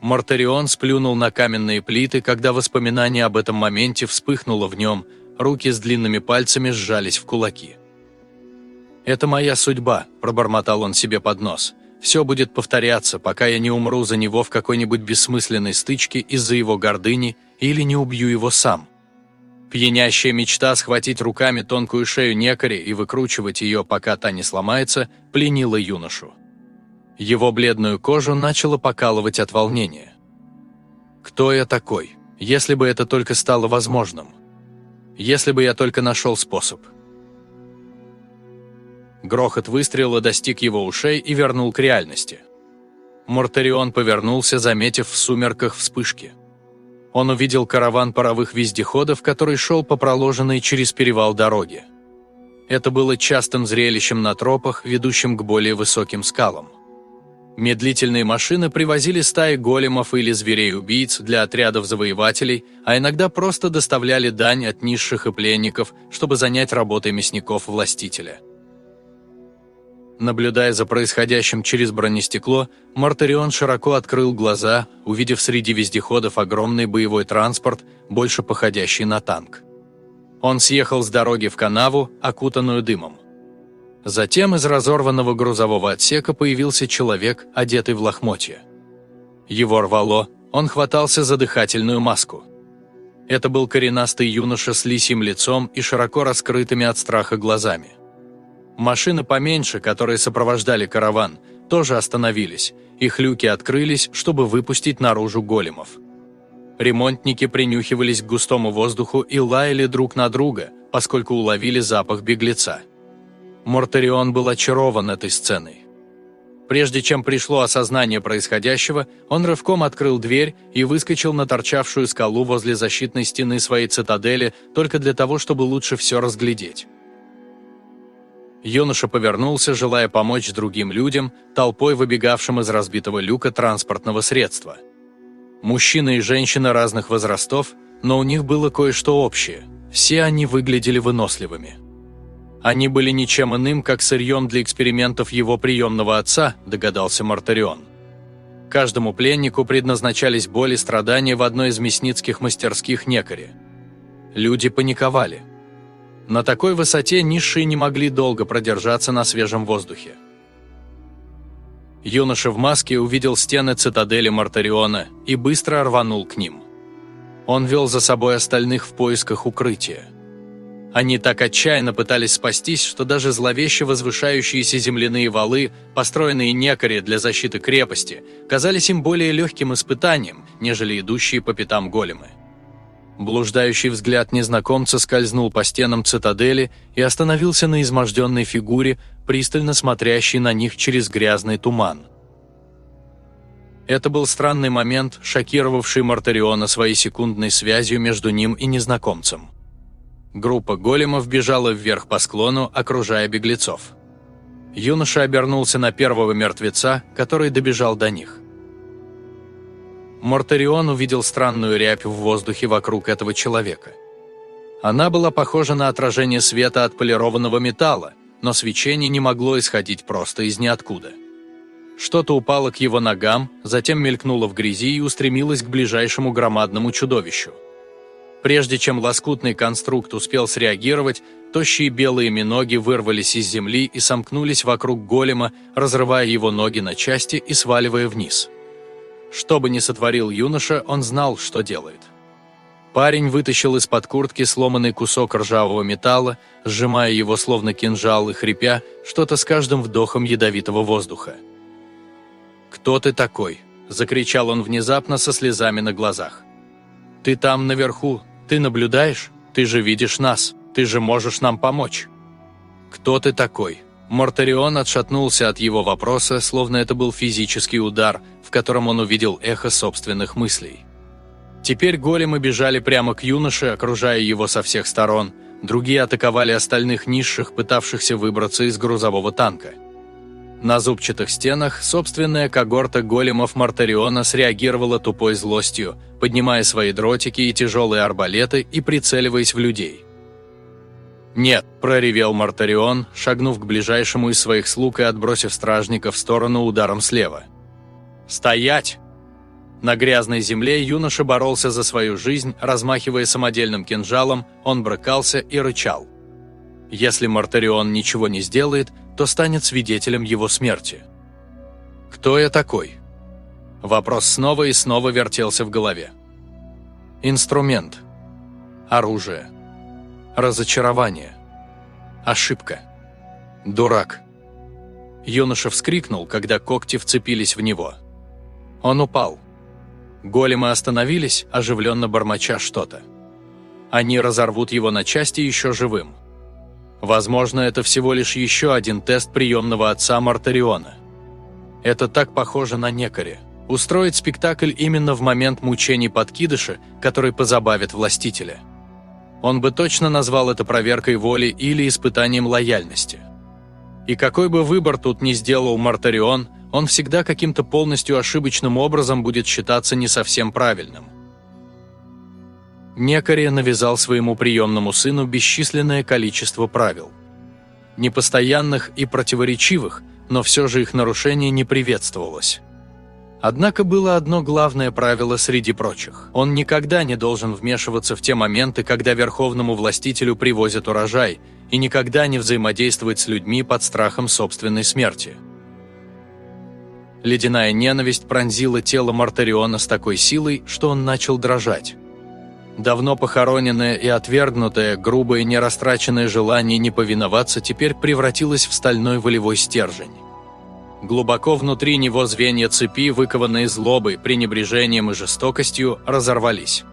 Мартарион сплюнул на каменные плиты, когда воспоминание об этом моменте вспыхнуло в нем, руки с длинными пальцами сжались в кулаки. «Это моя судьба», – пробормотал он себе под нос – все будет повторяться, пока я не умру за него в какой-нибудь бессмысленной стычке из-за его гордыни или не убью его сам. Пьянящая мечта схватить руками тонкую шею некари и выкручивать ее, пока та не сломается, пленила юношу. Его бледную кожу начало покалывать от волнения. «Кто я такой? Если бы это только стало возможным? Если бы я только нашел способ?» Грохот выстрела достиг его ушей и вернул к реальности. Мортарион повернулся, заметив в сумерках вспышки. Он увидел караван паровых вездеходов, который шел по проложенной через перевал дороге. Это было частым зрелищем на тропах, ведущим к более высоким скалам. Медлительные машины привозили стаи големов или зверей-убийц для отрядов завоевателей, а иногда просто доставляли дань от низших и пленников, чтобы занять работой мясников-властителя. Наблюдая за происходящим через бронестекло, Мартарион широко открыл глаза, увидев среди вездеходов огромный боевой транспорт, больше походящий на танк. Он съехал с дороги в канаву, окутанную дымом. Затем из разорванного грузового отсека появился человек, одетый в лохмотья. Его рвало, он хватался за дыхательную маску. Это был коренастый юноша с лисьим лицом и широко раскрытыми от страха глазами. Машины поменьше, которые сопровождали караван, тоже остановились, их люки открылись, чтобы выпустить наружу големов. Ремонтники принюхивались к густому воздуху и лаяли друг на друга, поскольку уловили запах беглеца. Мортарион был очарован этой сценой. Прежде чем пришло осознание происходящего, он рывком открыл дверь и выскочил на торчавшую скалу возле защитной стены своей цитадели только для того, чтобы лучше все разглядеть. Юноша повернулся, желая помочь другим людям, толпой выбегавшим из разбитого люка транспортного средства. Мужчины и женщины разных возрастов, но у них было кое-что общее. Все они выглядели выносливыми. Они были ничем иным, как сырьем для экспериментов его приемного отца, догадался Мартарион. Каждому пленнику предназначались боли и страдания в одной из мясницких мастерских некаре. Люди паниковали – на такой высоте низшие не могли долго продержаться на свежем воздухе. Юноша в маске увидел стены цитадели Мартариона и быстро рванул к ним. Он вел за собой остальных в поисках укрытия. Они так отчаянно пытались спастись, что даже зловеще возвышающиеся земляные валы, построенные некоре для защиты крепости, казались им более легким испытанием, нежели идущие по пятам големы. Блуждающий взгляд незнакомца скользнул по стенам цитадели и остановился на изможденной фигуре, пристально смотрящей на них через грязный туман. Это был странный момент, шокировавший Мартариона своей секундной связью между ним и незнакомцем. Группа големов бежала вверх по склону, окружая беглецов. Юноша обернулся на первого мертвеца, который добежал до них. Мортарион увидел странную рябь в воздухе вокруг этого человека. Она была похожа на отражение света от полированного металла, но свечение не могло исходить просто из ниоткуда. Что-то упало к его ногам, затем мелькнуло в грязи и устремилось к ближайшему громадному чудовищу. Прежде чем лоскутный конструкт успел среагировать, тощие белые миноги вырвались из земли и сомкнулись вокруг голема, разрывая его ноги на части и сваливая вниз. Что бы ни сотворил юноша, он знал, что делает. Парень вытащил из-под куртки сломанный кусок ржавого металла, сжимая его словно кинжал и хрипя, что-то с каждым вдохом ядовитого воздуха. «Кто ты такой?» – закричал он внезапно со слезами на глазах. «Ты там наверху, ты наблюдаешь? Ты же видишь нас, ты же можешь нам помочь!» «Кто ты такой?» Мортарион отшатнулся от его вопроса, словно это был физический удар, в котором он увидел эхо собственных мыслей. Теперь големы бежали прямо к юноше, окружая его со всех сторон, другие атаковали остальных низших, пытавшихся выбраться из грузового танка. На зубчатых стенах собственная когорта големов Мартариона среагировала тупой злостью, поднимая свои дротики и тяжелые арбалеты и прицеливаясь в людей – «Нет», – проревел Мартарион, шагнув к ближайшему из своих слуг и отбросив стражника в сторону ударом слева. «Стоять!» На грязной земле юноша боролся за свою жизнь, размахивая самодельным кинжалом, он брыкался и рычал. Если Мартарион ничего не сделает, то станет свидетелем его смерти. «Кто я такой?» Вопрос снова и снова вертелся в голове. «Инструмент. Оружие. Разочарование. Ошибка. Дурак. Юноша вскрикнул, когда когти вцепились в него. Он упал. Големы остановились, оживленно бормоча что-то. Они разорвут его на части еще живым. Возможно, это всего лишь еще один тест приемного отца Мартариона. Это так похоже на некоре. Устроить спектакль именно в момент мучений подкидыша, который позабавит властителя – он бы точно назвал это проверкой воли или испытанием лояльности. И какой бы выбор тут ни сделал Мартарион, он всегда каким-то полностью ошибочным образом будет считаться не совсем правильным. Некари навязал своему приемному сыну бесчисленное количество правил. Непостоянных и противоречивых, но все же их нарушение не приветствовалось. Однако было одно главное правило среди прочих. Он никогда не должен вмешиваться в те моменты, когда верховному властителю привозят урожай, и никогда не взаимодействовать с людьми под страхом собственной смерти. Ледяная ненависть пронзила тело Мартариона с такой силой, что он начал дрожать. Давно похороненное и отвергнутое, грубое нерастраченное желание не повиноваться теперь превратилось в стальной волевой стержень. Глубоко внутри него звенья цепи, выкованные злобой, пренебрежением и жестокостью, разорвались.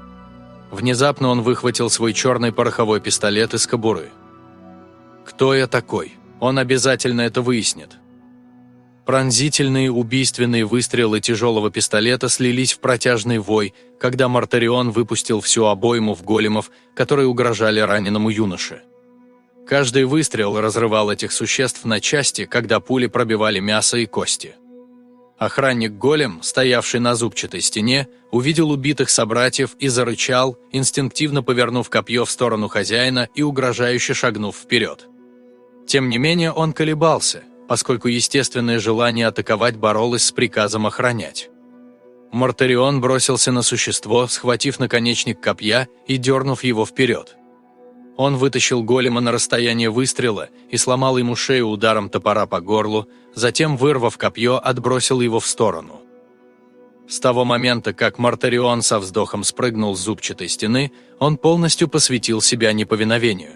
Внезапно он выхватил свой черный пороховой пистолет из кобуры. «Кто я такой? Он обязательно это выяснит». Пронзительные убийственные выстрелы тяжелого пистолета слились в протяжный вой, когда Мартарион выпустил всю обойму в големов, которые угрожали раненому юноше. Каждый выстрел разрывал этих существ на части, когда пули пробивали мясо и кости. Охранник-голем, стоявший на зубчатой стене, увидел убитых собратьев и зарычал, инстинктивно повернув копье в сторону хозяина и угрожающе шагнув вперед. Тем не менее он колебался, поскольку естественное желание атаковать боролось с приказом охранять. Мартарион бросился на существо, схватив наконечник копья и дернув его вперед. Он вытащил голема на расстояние выстрела и сломал ему шею ударом топора по горлу, затем, вырвав копье, отбросил его в сторону. С того момента, как Мартарион со вздохом спрыгнул с зубчатой стены, он полностью посвятил себя неповиновению.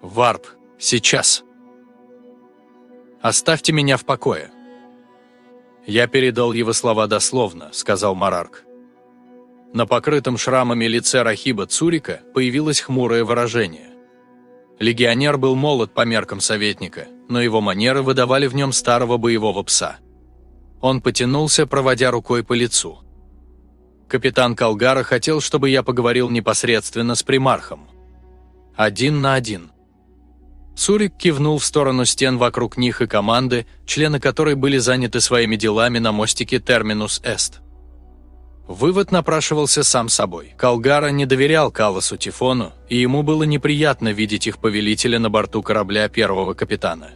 «Варп, сейчас!» «Оставьте меня в покое!» «Я передал его слова дословно», — сказал Марарк. На покрытом шрамами лице Рахиба Цурика появилось хмурое выражение. Легионер был молод по меркам советника, но его манеры выдавали в нем старого боевого пса. Он потянулся, проводя рукой по лицу. Капитан Калгара хотел, чтобы я поговорил непосредственно с примархом. Один на один. Цурик кивнул в сторону стен вокруг них и команды, члены которой были заняты своими делами на мостике Терминус Эст. Вывод напрашивался сам собой. Калгара не доверял Калосу Тифону, и ему было неприятно видеть их повелителя на борту корабля первого капитана.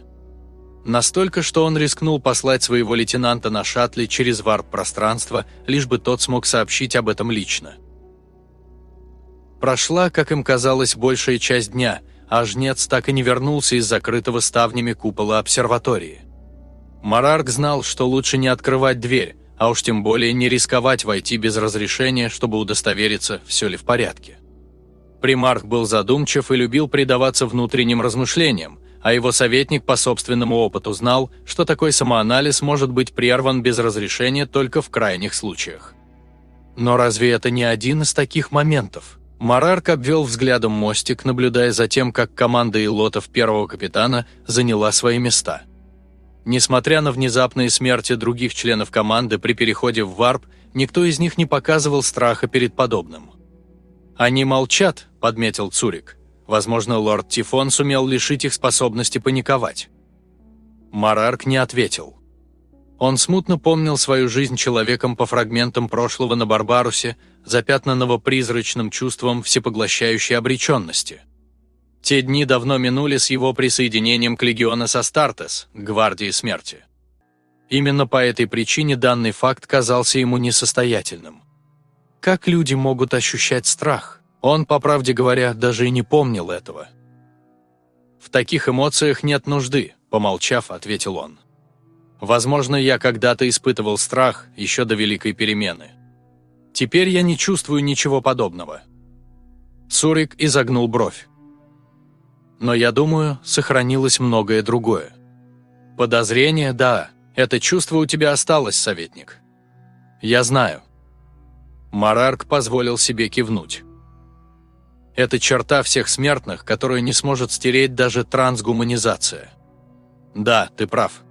Настолько, что он рискнул послать своего лейтенанта на шаттле через варп-пространство, лишь бы тот смог сообщить об этом лично. Прошла, как им казалось, большая часть дня, а жнец так и не вернулся из закрытого ставнями купола обсерватории. Марарк знал, что лучше не открывать дверь, а уж тем более не рисковать войти без разрешения, чтобы удостовериться, все ли в порядке. Примарх был задумчив и любил предаваться внутренним размышлениям, а его советник по собственному опыту знал, что такой самоанализ может быть прерван без разрешения только в крайних случаях. Но разве это не один из таких моментов? Марарк обвел взглядом мостик, наблюдая за тем, как команда илотов первого капитана заняла свои места. Несмотря на внезапные смерти других членов команды при переходе в варп, никто из них не показывал страха перед подобным. «Они молчат», – подметил Цурик. Возможно, лорд Тифон сумел лишить их способности паниковать. Марарк не ответил. Он смутно помнил свою жизнь человеком по фрагментам прошлого на Барбарусе, запятнанного призрачным чувством всепоглощающей обреченности. Те дни давно минули с его присоединением к легиона Састартес, гвардии смерти. Именно по этой причине данный факт казался ему несостоятельным. Как люди могут ощущать страх? Он, по правде говоря, даже и не помнил этого. «В таких эмоциях нет нужды», – помолчав, ответил он. «Возможно, я когда-то испытывал страх еще до Великой Перемены. Теперь я не чувствую ничего подобного». Сурик изогнул бровь. «Но я думаю, сохранилось многое другое. Подозрение, да, это чувство у тебя осталось, советник. Я знаю». Марарк позволил себе кивнуть. Это черта всех смертных, которую не сможет стереть даже трансгуманизация. Да, ты прав.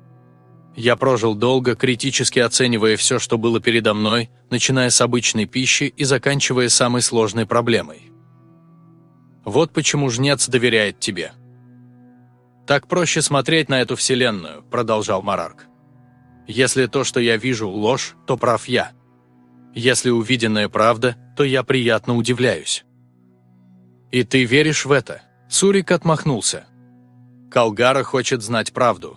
Я прожил долго, критически оценивая все, что было передо мной, начиная с обычной пищи и заканчивая самой сложной проблемой. Вот почему жнец доверяет тебе. «Так проще смотреть на эту вселенную», – продолжал Марарк. «Если то, что я вижу, ложь, то прав я. Если увиденная правда, то я приятно удивляюсь». «И ты веришь в это?» Сурик отмахнулся. «Калгара хочет знать правду.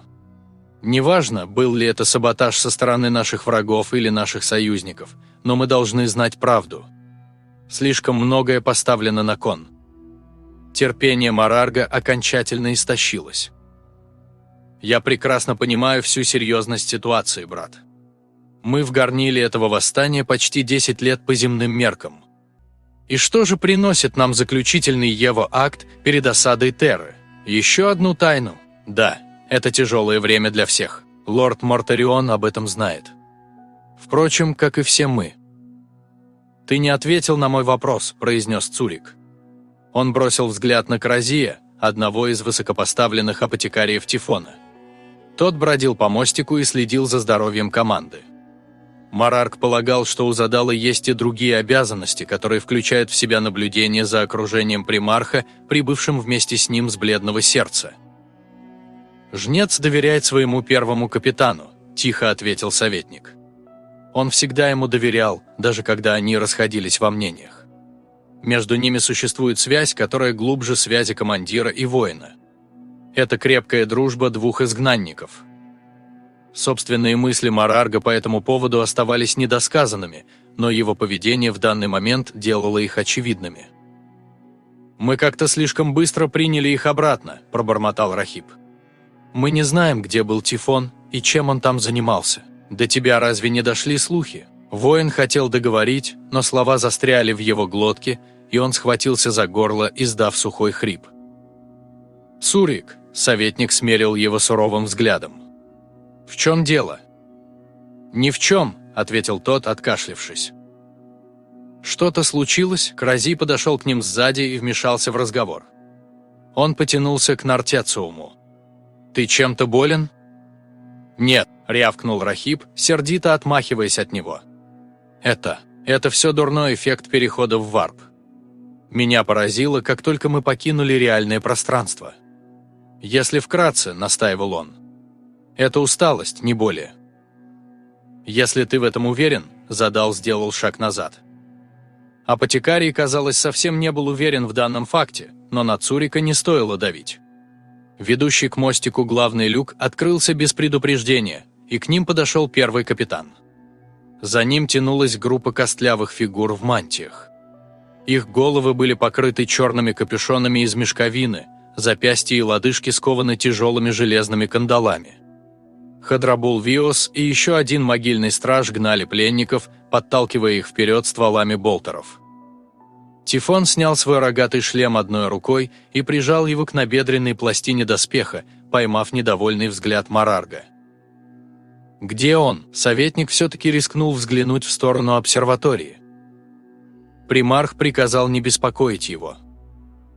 Неважно, был ли это саботаж со стороны наших врагов или наших союзников, но мы должны знать правду. Слишком многое поставлено на кон. Терпение Марарга окончательно истощилось. Я прекрасно понимаю всю серьезность ситуации, брат. Мы в горниле этого восстания почти 10 лет по земным меркам – и что же приносит нам заключительный его акт перед осадой Терры? Еще одну тайну? Да, это тяжелое время для всех. Лорд Мортарион об этом знает. Впрочем, как и все мы. «Ты не ответил на мой вопрос», – произнес Цурик. Он бросил взгляд на Кразия, одного из высокопоставленных апотекариев Тифона. Тот бродил по мостику и следил за здоровьем команды. Марарк полагал, что у Задала есть и другие обязанности, которые включают в себя наблюдение за окружением примарха, прибывшим вместе с ним с бледного сердца. «Жнец доверяет своему первому капитану», – тихо ответил советник. Он всегда ему доверял, даже когда они расходились во мнениях. Между ними существует связь, которая глубже связи командира и воина. Это крепкая дружба двух изгнанников – Собственные мысли Марарга по этому поводу оставались недосказанными, но его поведение в данный момент делало их очевидными. «Мы как-то слишком быстро приняли их обратно», – пробормотал Рахиб. «Мы не знаем, где был Тифон и чем он там занимался. До тебя разве не дошли слухи?» Воин хотел договорить, но слова застряли в его глотке, и он схватился за горло, издав сухой хрип. «Сурик», – советник смерил его суровым взглядом. «В чем дело?» «Ни в чем», – ответил тот, откашлившись. Что-то случилось, Крази подошел к ним сзади и вмешался в разговор. Он потянулся к Нартяциуму. «Ты чем-то болен?» «Нет», – рявкнул Рахиб, сердито отмахиваясь от него. «Это... это все дурной эффект перехода в варп. Меня поразило, как только мы покинули реальное пространство. Если вкратце, – настаивал он, это усталость, не более. Если ты в этом уверен, Задал сделал шаг назад. Апотекарий, казалось, совсем не был уверен в данном факте, но на Цурика не стоило давить. Ведущий к мостику главный люк открылся без предупреждения, и к ним подошел первый капитан. За ним тянулась группа костлявых фигур в мантиях. Их головы были покрыты черными капюшонами из мешковины, запястья и лодыжки скованы тяжелыми железными кандалами. Хадрабул Виос и еще один могильный страж гнали пленников, подталкивая их вперед стволами болтеров. Тифон снял свой рогатый шлем одной рукой и прижал его к набедренной пластине доспеха, поймав недовольный взгляд Марарга. «Где он?» Советник все-таки рискнул взглянуть в сторону обсерватории. Примарх приказал не беспокоить его.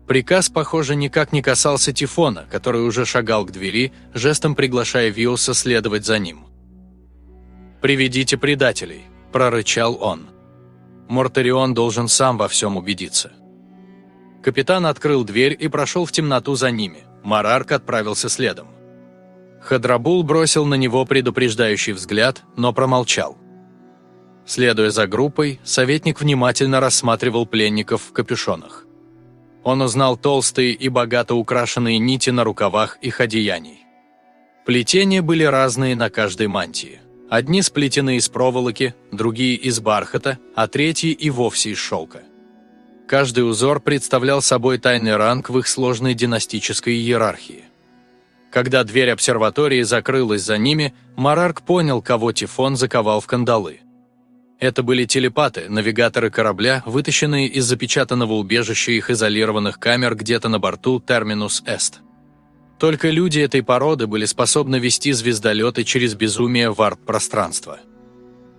Приказ, похоже, никак не касался Тифона, который уже шагал к двери, жестом приглашая Виуса следовать за ним. «Приведите предателей», – прорычал он. Мортарион должен сам во всем убедиться. Капитан открыл дверь и прошел в темноту за ними. Марарк отправился следом. Хадрабул бросил на него предупреждающий взгляд, но промолчал. Следуя за группой, советник внимательно рассматривал пленников в капюшонах. Он узнал толстые и богато украшенные нити на рукавах их одеяний. Плетения были разные на каждой мантии. Одни сплетены из проволоки, другие из бархата, а третьи и вовсе из шелка. Каждый узор представлял собой тайный ранг в их сложной династической иерархии. Когда дверь обсерватории закрылась за ними, Марарк понял, кого Тифон заковал в кандалы. Это были телепаты, навигаторы корабля, вытащенные из запечатанного убежища их изолированных камер где-то на борту Терминус Эст. Только люди этой породы были способны вести звездолеты через безумие варп-пространства.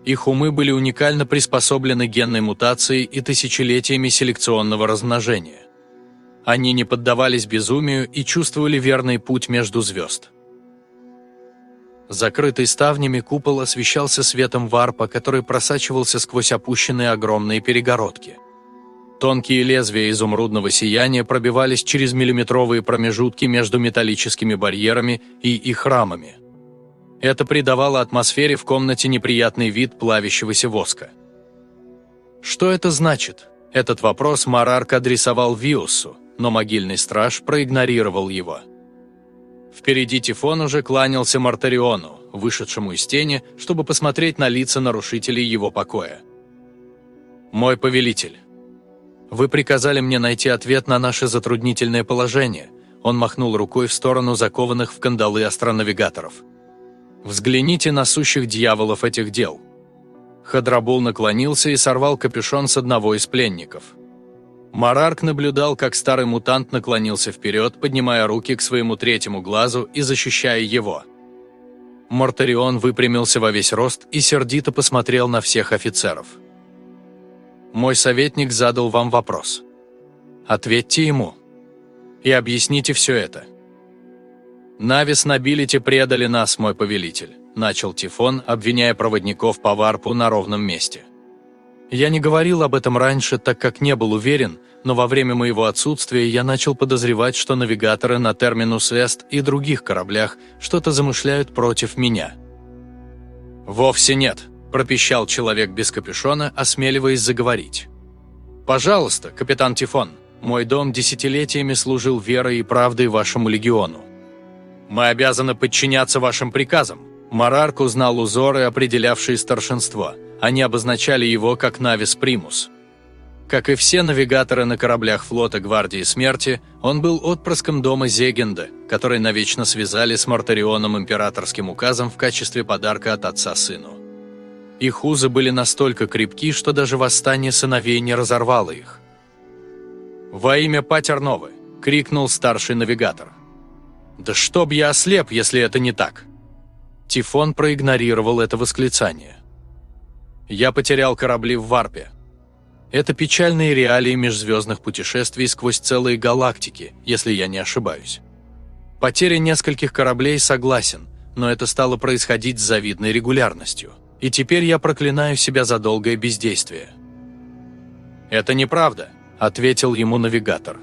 Их умы были уникально приспособлены генной мутацией и тысячелетиями селекционного размножения. Они не поддавались безумию и чувствовали верный путь между звезд. Закрытый ставнями купол освещался светом варпа, который просачивался сквозь опущенные огромные перегородки. Тонкие лезвия изумрудного сияния пробивались через миллиметровые промежутки между металлическими барьерами и их рамами. Это придавало атмосфере в комнате неприятный вид плавящегося воска. Что это значит? Этот вопрос Марарк адресовал Виусу, но могильный страж проигнорировал его. Впереди Тифон уже кланялся Мартариону, вышедшему из тени, чтобы посмотреть на лица нарушителей его покоя. «Мой повелитель, вы приказали мне найти ответ на наше затруднительное положение», он махнул рукой в сторону закованных в кандалы астронавигаторов. «Взгляните на сущих дьяволов этих дел». Хадрабул наклонился и сорвал капюшон с одного из пленников – Марарк наблюдал, как старый мутант наклонился вперед, поднимая руки к своему третьему глазу и защищая его. Мортарион выпрямился во весь рост и сердито посмотрел на всех офицеров. «Мой советник задал вам вопрос. Ответьте ему. И объясните все это». «Навис Набилити предали нас, мой повелитель», – начал Тифон, обвиняя проводников по варпу на ровном месте. Я не говорил об этом раньше, так как не был уверен, но во время моего отсутствия я начал подозревать, что навигаторы на Терминус Эст и других кораблях что-то замышляют против меня. «Вовсе нет», – пропищал человек без капюшона, осмеливаясь заговорить. «Пожалуйста, капитан Тифон, мой дом десятилетиями служил верой и правдой вашему легиону. Мы обязаны подчиняться вашим приказам». Марарк узнал узоры, определявшие старшинство – они обозначали его как Навис Примус. Как и все навигаторы на кораблях флота Гвардии Смерти, он был отпрыском дома Зегенда, который навечно связали с Мартарионом императорским указом в качестве подарка от отца сыну. Их узы были настолько крепки, что даже восстание сыновей не разорвало их. «Во имя Патерновы!» – крикнул старший навигатор. «Да чтоб я ослеп, если это не так!» Тифон проигнорировал это восклицание. Я потерял корабли в Варпе. Это печальные реалии межзвездных путешествий сквозь целые галактики, если я не ошибаюсь. Потеря нескольких кораблей согласен, но это стало происходить с завидной регулярностью. И теперь я проклинаю себя за долгое бездействие. «Это неправда», – ответил ему навигатор.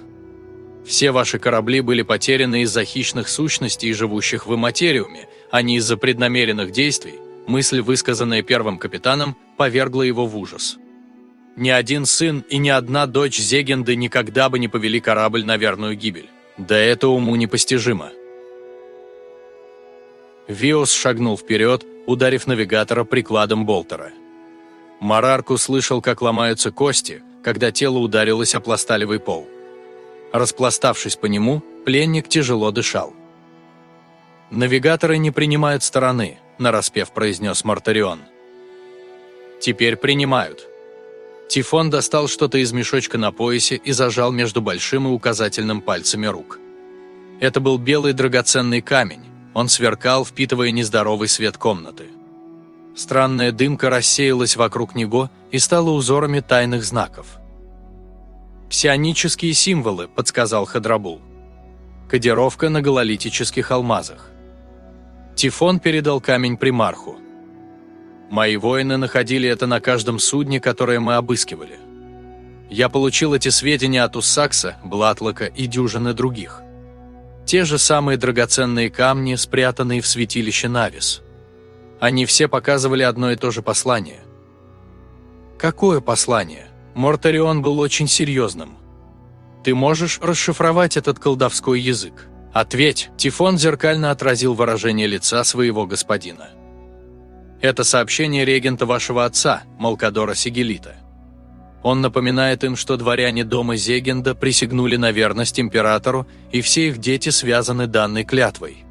«Все ваши корабли были потеряны из-за хищных сущностей, живущих в иматериуме, а не из-за преднамеренных действий, Мысль, высказанная первым капитаном, повергла его в ужас. Ни один сын и ни одна дочь Зегенды никогда бы не повели корабль на верную гибель. Да это уму непостижимо. Виос шагнул вперед, ударив навигатора прикладом болтера. Марарк услышал, как ломаются кости, когда тело ударилось о пласталевый пол. Распластавшись по нему, пленник тяжело дышал. Навигаторы не принимают стороны, нараспев произнес Мартарион. «Теперь принимают». Тифон достал что-то из мешочка на поясе и зажал между большим и указательным пальцами рук. Это был белый драгоценный камень, он сверкал, впитывая нездоровый свет комнаты. Странная дымка рассеялась вокруг него и стала узорами тайных знаков. «Псионические символы», – подсказал Хадрабул. «Кодировка на гололитических алмазах». Тифон передал камень примарху. Мои воины находили это на каждом судне, которое мы обыскивали. Я получил эти сведения от Уссакса, Блатлока и дюжины других. Те же самые драгоценные камни, спрятанные в святилище Навис. Они все показывали одно и то же послание. Какое послание? Мортарион был очень серьезным. Ты можешь расшифровать этот колдовской язык? Ответь, Тифон зеркально отразил выражение лица своего господина. Это сообщение регента вашего отца, Малкадора Сигелита. Он напоминает им, что дворяне дома Зегенда присягнули на верность императору, и все их дети связаны данной клятвой.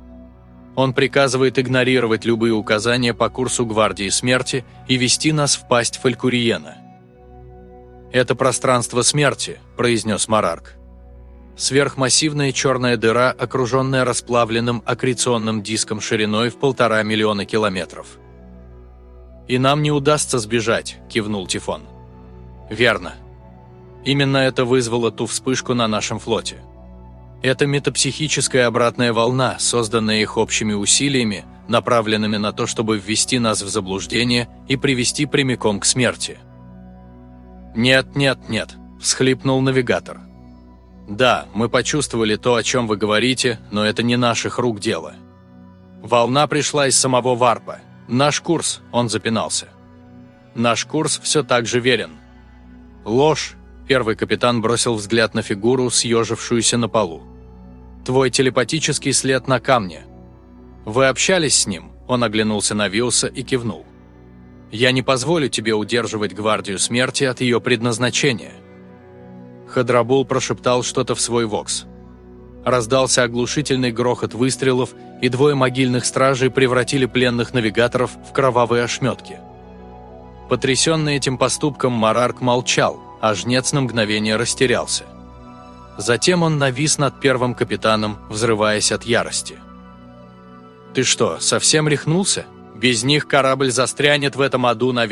Он приказывает игнорировать любые указания по курсу Гвардии Смерти и вести нас в пасть Фалькуриена. «Это пространство смерти», – произнес Марарк. Сверхмассивная черная дыра, окруженная расплавленным аккреционным диском шириной в полтора миллиона километров. «И нам не удастся сбежать», – кивнул Тифон. «Верно. Именно это вызвало ту вспышку на нашем флоте. Это метапсихическая обратная волна, созданная их общими усилиями, направленными на то, чтобы ввести нас в заблуждение и привести прямиком к смерти». «Нет, нет, нет», – всхлипнул навигатор. «Да, мы почувствовали то, о чем вы говорите, но это не наших рук дело. Волна пришла из самого варпа, «Наш курс», – он запинался. «Наш курс все так же верен». «Ложь», – первый капитан бросил взгляд на фигуру, съежившуюся на полу. «Твой телепатический след на камне. Вы общались с ним?» – он оглянулся на Виуса и кивнул. «Я не позволю тебе удерживать гвардию смерти от ее предназначения». Хадрабул прошептал что-то в свой вокс. Раздался оглушительный грохот выстрелов, и двое могильных стражей превратили пленных навигаторов в кровавые ошметки. Потрясенный этим поступком Марарк молчал, а жнец на мгновение растерялся. Затем он навис над первым капитаном, взрываясь от ярости. «Ты что, совсем рехнулся? Без них корабль застрянет в этом аду на